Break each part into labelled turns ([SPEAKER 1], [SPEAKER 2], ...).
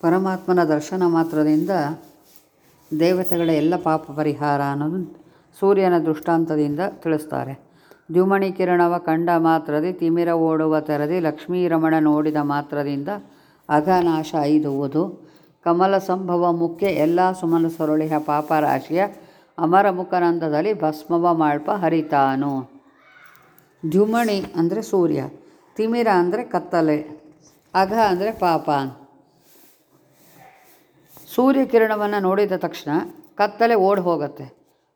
[SPEAKER 1] ಪರಮಾತ್ಮನ ದರ್ಶನ ಮಾತ್ರದಿಂದ ದೇವತೆಗಳ ಎಲ್ಲ ಪಾಪ ಪರಿಹಾರ ಅನ್ನೋದು ಸೂರ್ಯನ ದೃಷ್ಟಾಂತದಿಂದ ತಿಳಿಸ್ತಾರೆ. ದ್ಯುಮಣಿ ಕಿರಣವ ಕಂಡ ಮಾತ್ರದಿ, ತಿಮಿರ ಓಡುವ ತೆರದಿ ಲಕ್ಷ್ಮೀರಮಣ ನೋಡಿದ ಮಾತ್ರದಿಂದ ಅಘನಾಶ ಐದುವುದು. ಕಮಲ ಸಂಭವ ಮುಖ್ಯ ಎಲ್ಲ ಸುಮನ ಪಾಪ ಪಾಪರಾಶಿಯ ಅಮರ ಮುಖನಂದದಲ್ಲಿ ಭಸ್ಮವ ಮಾಳ್ಪ ಹರಿತಾನು. ದ್ಯುಮಣಿ ಅಂದರೆ ಸೂರ್ಯ, ತಿಮಿರ ಅಂದರೆ ಕತ್ತಲೆ, ಅಘ ಅಂದರೆ ಪಾಪ. ಸೂರ್ಯಕಿರಣವನ್ನು ನೋಡಿದ ತಕ್ಷಣ ಕತ್ತಲೆ ಓಡಿ ಹೋಗುತ್ತೆ.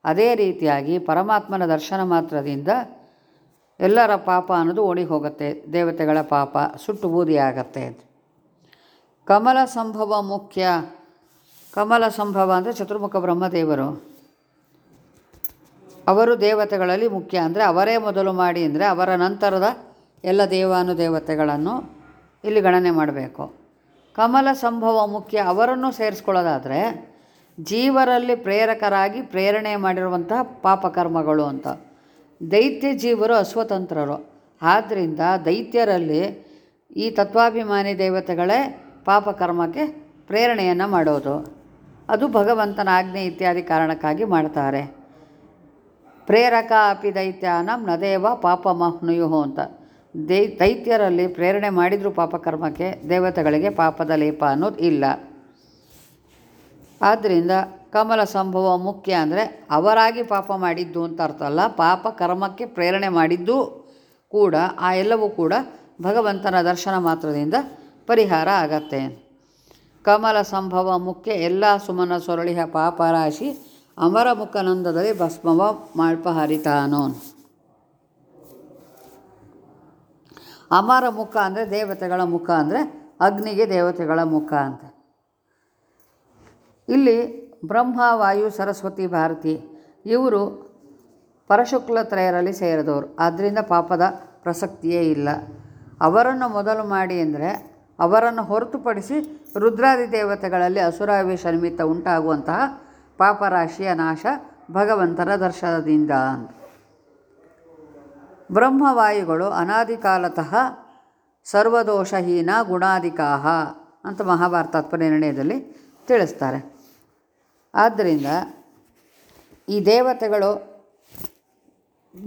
[SPEAKER 1] ಅದೇ ರೀತಿಯಾಗಿ ಪರಮಾತ್ಮನ ದರ್ಶನ ಮಾತ್ರದಿಂದ ಎಲ್ಲರ ಪಾಪ ಅನ್ನೋದು ಓಡಿ ಹೋಗುತ್ತೆ. ದೇವತೆಗಳ ಪಾಪ ಸುಟ್ಟು ಬೂದಿ ಬೂದಿಯಾಗತ್ತೆ ಕಮಲ ಸಂಭವ ಮುಖ್ಯ. ಕಮಲ ಸಂಭವ ಅಂದರೆ ಚತುರ್ಮುಖ ಬ್ರಹ್ಮದೇವರು. ಅವರು ದೇವತೆಗಳಲ್ಲಿ ಮುಖ್ಯ ಅಂದರೆ ಅವರೇ ಮೊದಲು ಮಾಡಿ ಅಂದರೆ ಅವರ ನಂತರದ ಎಲ್ಲ ದೇವಾನುದೇವತೆಗಳನ್ನು ಇಲ್ಲಿ ಗಣನೆ ಮಾಡಬೇಕು. ಕಮಲ ಸಂಭವ ಮುಖ್ಯ ಅವರನ್ನು ಸೇರಿಸ್ಕೊಳ್ಳೋದಾದರೆ ಜೀವರಲ್ಲಿ ಪ್ರೇರಕರಾಗಿ ಪ್ರೇರಣೆ ಮಾಡಿರುವಂತಹ ಪಾಪಕರ್ಮಗಳು ಅಂತ. ದೈತ್ಯ ಜೀವರು ಅಸ್ವತಂತ್ರರು ಆದ್ದರಿಂದ ದೈತ್ಯರಲ್ಲಿ ಈ ತತ್ವಾಭಿಮಾನಿ ದೇವತೆಗಳೇ ಪಾಪಕರ್ಮಕ್ಕೆ ಪ್ರೇರಣೆಯನ್ನು ಮಾಡೋದು. ಅದು ಭಗವಂತನ ಆಜ್ಞೆ ಇತ್ಯಾದಿ ಕಾರಣಕ್ಕಾಗಿ ಮಾಡ್ತಾರೆ. ಪ್ರೇರಕ ಅಪಿ ದೈತ್ಯಾನಂ ನದೇವ ಪಾಪ ಮಹ್ನುಯು ಅಂತ. ದೈ ದೈತ್ಯರಲ್ಲಿ ಪ್ರೇರಣೆ ಮಾಡಿದರೂ ಪಾಪಕರ್ಮಕ್ಕೆ ದೇವತೆಗಳಿಗೆ ಪಾಪದ ಲೇಪ ಅನ್ನೋದು ಇಲ್ಲ. ಆದ್ದರಿಂದ ಕಮಲ ಸಂಭವ ಮುಖ್ಯ ಅಂದರೆ ಅವರಾಗಿ ಪಾಪ ಮಾಡಿದ್ದು ಅಂತ ಅರ್ಥ ಅಲ್ಲ, ಪಾಪ ಕರ್ಮಕ್ಕೆ ಪ್ರೇರಣೆ ಮಾಡಿದ್ದು ಕೂಡ, ಆ ಎಲ್ಲವೂ ಕೂಡ ಭಗವಂತನ ದರ್ಶನ ಮಾತ್ರದಿಂದ ಪರಿಹಾರ ಆಗತ್ತೆ. ಕಮಲ ಸಂಭವ ಮುಖ್ಯ, ಎಲ್ಲ ಸುಮನ ರಾಶಿ ಅಮರ ಮುಖನಂದದಲ್ಲಿ ಭಸ್ಮವ ಮಾಳ್ಪ ಹರಿತಾನೋ ಅಮರ ಮುಖ ಅಂದರೆ ದೇವತೆಗಳ ಮುಖ ಅಂದರೆ ಅಗ್ನಿಗೆ ದೇವತೆಗಳ ಮುಖ ಅಂತ. ಇಲ್ಲಿ ಬ್ರಹ್ಮ, ವಾಯು, ಸರಸ್ವತಿ, ಭಾರತಿ ಇವರು ಪರಶುಕ್ಲತ್ರಯರಲ್ಲಿ ಸೇರಿದವರು. ಆದ್ದರಿಂದ ಪಾಪದ ಪ್ರಸಕ್ತಿಯೇ ಇಲ್ಲ. ಅವರನ್ನು ಮೊದಲು ಮಾಡಿ ಅಂದರೆ ಅವರನ್ನು ಹೊರತುಪಡಿಸಿ ರುದ್ರಾದಿ ದೇವತೆಗಳಲ್ಲಿ ಅಸುರಾವೇಶ ನಿಮಿತ್ತ ಉಂಟಾಗುವಂತಹ ಪಾಪರಾಶಿಯ ನಾಶ ಭಗವಂತನ ದರ್ಶನದಿಂದ ಅಂತ. ಬ್ರಹ್ಮವಾಯುಗಳು ಅನಾದಿ ಕಾಲತಃ ಸರ್ವದೋಷಹೀನ ಗುಣಾಧಿಕಾಹ ಅಂತ ಮಹಾಭಾರತ ನಿರ್ಣಯದಲ್ಲಿ ತಿಳಿಸ್ತಾರೆ. ಆದ್ದರಿಂದ ಈ ದೇವತೆಗಳು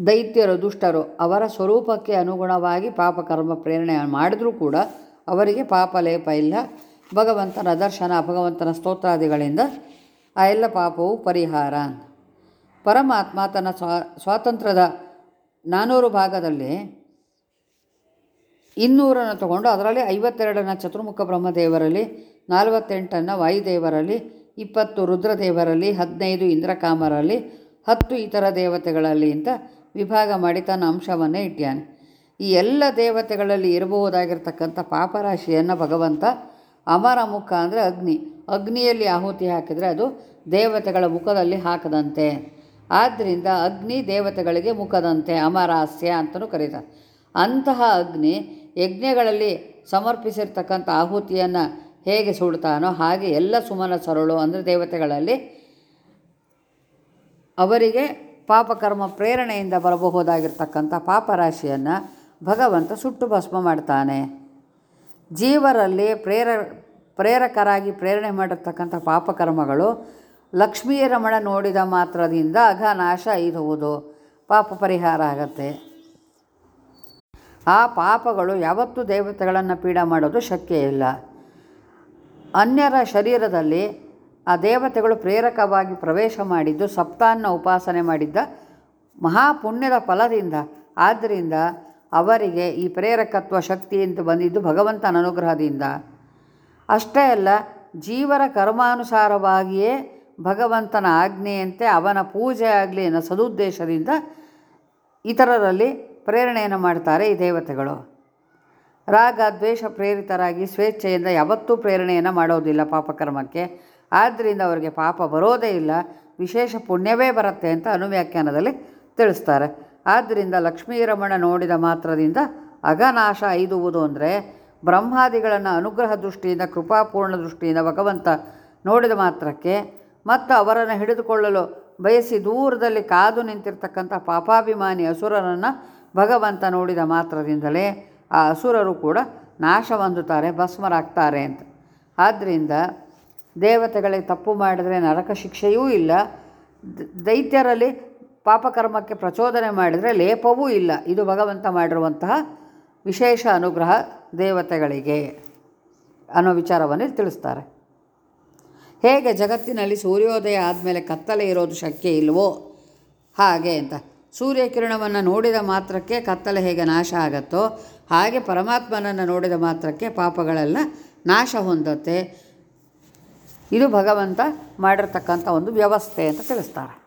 [SPEAKER 1] ದೈತ್ಯರು, ದುಷ್ಟರು ಅವರ ಸ್ವರೂಪಕ್ಕೆ ಅನುಗುಣವಾಗಿ ಪಾಪಕರ್ಮ ಪ್ರೇರಣೆ ಮಾಡಿದರೂ ಕೂಡ ಅವರಿಗೆ ಪಾಪ, ಲೇಪ ಇಲ್ಲ. ಭಗವಂತನ ದರ್ಶನ, ಭಗವಂತನ ಸ್ತೋತ್ರಾದಿಗಳಿಂದ ಆ ಎಲ್ಲ ಪಾಪವು ಪರಿಹಾರ. ಪರಮಾತ್ಮ ತನ್ನ ಸ್ವಾ, ಸ್ವಾತಂತ್ರ್ಯದ ನಾನ್ನೂರು ಭಾಗದಲ್ಲಿ ಇನ್ನೂರನ್ನು ತಗೊಂಡು ಅದರಲ್ಲಿ ಐವತ್ತೆರಡನ್ನು ಚತುರ್ಮುಖ ಬ್ರಹ್ಮದೇವರಲ್ಲಿ, ನಲವತ್ತೆಂಟನ್ನು ವಾಯುದೇವರಲ್ಲಿ, ಇಪ್ಪತ್ತು ರುದ್ರದೇವರಲ್ಲಿ, ಹದಿನೈದು ಇಂದ್ರಕಾಮರಲ್ಲಿ, ಹತ್ತು ಇತರ ದೇವತೆಗಳಲ್ಲಿ ಅಂತ ವಿಭಾಗ ಮಾಡಿ ತನ್ನ ಅಂಶವನ್ನೇ ಇಟ್ಟಾನೆ ಈ ಎಲ್ಲ ದೇವತೆಗಳಲ್ಲಿ ಇರಬಹುದಾಗಿರ್ತಕ್ಕಂಥ ಪಾಪರಾಶಿಯನ್ನು ಭಗವಂತ ಅಮರ ಮುಖ ಅಂದರೆ ಅಗ್ನಿ. ಅಗ್ನಿಯಲ್ಲಿ ಆಹುತಿ ಹಾಕಿದರೆ ಅದು ದೇವತೆಗಳ ಮುಖದಲ್ಲಿ ಹಾಕದಂತೆ. ಆದ್ದರಿಂದ ಅಗ್ನಿ ದೇವತೆಗಳಿಗೆ ಮುಖದಂತೆ ಅಮರಾಸ್ಯ ಅಂತಲೂ ಕರೀತಾರೆ. ಅಂತಹ ಅಗ್ನಿ ಯಜ್ಞಗಳಲ್ಲಿ ಸಮರ್ಪಿಸಿರ್ತಕ್ಕಂಥ ಆಹುತಿಯನ್ನು ಹೇಗೆ ಸುಡ್ತಾನೋ ಹಾಗೆ ಎಲ್ಲ ಸುಮನ ಸರಳು ಅಂದರೆ ದೇವತೆಗಳಲ್ಲಿ ಅವರಿಗೆ ಪಾಪಕರ್ಮ ಪ್ರೇರಣೆಯಿಂದ ಬರಬಹುದಾಗಿರ್ತಕ್ಕಂಥ ಪಾಪರಾಶಿಯನ್ನು ಭಗವಂತ ಸುಟ್ಟು ಭಸ್ಮ ಮಾಡ್ತಾನೆ. ಜೀವರಲ್ಲಿ ಪ್ರೇರ ಪ್ರೇರಕರಾಗಿ ಪ್ರೇರಣೆ ಮಾಡಿರ್ತಕ್ಕಂಥ ಪಾಪಕರ್ಮಗಳು ಲಕ್ಷ್ಮೀ ರಮಣ ನೋಡಿದ ಮಾತ್ರದಿಂದ ಅಘನಾಶ ಇರುವುದು. ಪಾಪ ಪರಿಹಾರ ಆಗತ್ತೆ. ಆ ಪಾಪಗಳು ಯಾವತ್ತೂ ದೇವತೆಗಳನ್ನು ಪೀಡ ಮಾಡೋದು ಶಕ್ಯ ಇಲ್ಲ. ಅನ್ಯರ ಶರೀರದಲ್ಲಿ ಆ ದೇವತೆಗಳು ಪ್ರೇರಕವಾಗಿ ಪ್ರವೇಶ ಮಾಡಿದ್ದು ಸಪ್ತಾನ್ನ ಉಪಾಸನೆ ಮಾಡಿದ್ದ ಮಹಾಪುಣ್ಯದ ಫಲದಿಂದ. ಆದ್ದರಿಂದ ಅವರಿಗೆ ಈ ಪ್ರೇರಕತ್ವ ಶಕ್ತಿ ಅಂತ ಬಂದಿದ್ದು ಭಗವಂತನ ಅನುಗ್ರಹದಿಂದ. ಅಷ್ಟೇ ಅಲ್ಲ, ಜೀವರ ಕರ್ಮಾನುಸಾರವಾಗಿಯೇ ಭಗವಂತನ ಆಜ್ಞೆಯಂತೆ ಅವನ ಪೂಜೆ ಆಗಲಿ ಅನ್ನೋ ಸದುದ್ದೇಶದಿಂದ ಇತರರಲ್ಲಿ ಪ್ರೇರಣೆಯನ್ನು ಮಾಡ್ತಾರೆ ಈ ದೇವತೆಗಳು. ರಾಗ, ದ್ವೇಷ ಪ್ರೇರಿತರಾಗಿ ಸ್ವೇಚ್ಛೆಯಿಂದ ಯಾವತ್ತೂ ಪ್ರೇರಣೆಯನ್ನು ಮಾಡೋದಿಲ್ಲ ಪಾಪಕರ್ಮಕ್ಕೆ ಆದ್ದರಿಂದ ಅವರಿಗೆ ಪಾಪ ಬರೋದೇ ಇಲ್ಲ. ವಿಶೇಷ ಪುಣ್ಯವೇ ಬರುತ್ತೆ ಅಂತ ಅನುವ್ಯಾಖ್ಯಾನದಲ್ಲಿ ತಿಳಿಸ್ತಾರೆ. ಆದ್ದರಿಂದ ಲಕ್ಷ್ಮೀರಮಣ ನೋಡಿದ ಮಾತ್ರದಿಂದ ಅಗನಾಶ ಐದುವುದು ಅಂದರೆ ಬ್ರಹ್ಮಾದಿಗಳನ್ನು ಅನುಗ್ರಹ ದೃಷ್ಟಿಯಿಂದ, ಕೃಪಾಪೂರ್ಣ ದೃಷ್ಟಿಯಿಂದ ಭಗವಂತ ನೋಡಿದ ಮಾತ್ರಕ್ಕೆ ಮತ್ತು ಅವರನ್ನು ಹಿಡಿದುಕೊಳ್ಳಲು ಬಯಸಿ ದೂರದಲ್ಲಿ ಕಾದು ನಿಂತಿರ್ತಕ್ಕಂಥ ಪಾಪಾಭಿಮಾನಿ ಅಸುರರನ್ನು ಭಗವಂತ ನೋಡಿದ ಮಾತ್ರದಿಂದಲೇ ಆ ಅಸುರರು ಕೂಡ ನಾಶ ಹೊಂದುತ್ತಾರೆ, ಭಸ್ಮರಾಗ್ತಾರೆ ಅಂತ. ಆದ್ದರಿಂದ ದೇವತೆಗಳಿಗೆ ತಪ್ಪು ಮಾಡಿದರೆ ನರಕ ಶಿಕ್ಷೆಯೂ ಇಲ್ಲ. ದೈತ್ಯರಲ್ಲಿ ಪಾಪಕರ್ಮಕ್ಕೆ ಪ್ರಚೋದನೆ ಮಾಡಿದರೆ ಲೇಪವೂ ಇಲ್ಲ. ಇದು ಭಗವಂತ ಮಾಡಿರುವಂತಹ ವಿಶೇಷ ಅನುಗ್ರಹ ದೇವತೆಗಳಿಗೆ ಅನ್ನೋ ವಿಚಾರವನ್ನು ತಿಳಿಸ್ತಾರೆ. ಹೇಗೆ ಜಗತ್ತಿನಲ್ಲಿ ಸೂರ್ಯೋದಯ ಆದಮೇಲೆ ಕತ್ತಲೆ ಇರೋದು ಶಕ್ಯ ಇಲ್ವೋ ಹಾಗೆ ಅಂತ. ಸೂರ್ಯಕಿರಣವನ್ನು ನೋಡಿದ ಮಾತ್ರಕ್ಕೆ ಕತ್ತಲೆ ಹೇಗೆ ನಾಶ ಆಗತ್ತೋ ಹಾಗೆ ಪರಮಾತ್ಮನನ್ನು ನೋಡಿದ ಮಾತ್ರಕ್ಕೆ ಪಾಪಗಳೆಲ್ಲ ನಾಶ ಹೊಂದತ್ತೆ. ಇದು ಭಗವಂತ ಮಾಡಿರ್ತಕ್ಕಂಥ ಒಂದು ವ್ಯವಸ್ಥೆ ಅಂತ ತಿಳಿಸ್ತಾರೆ.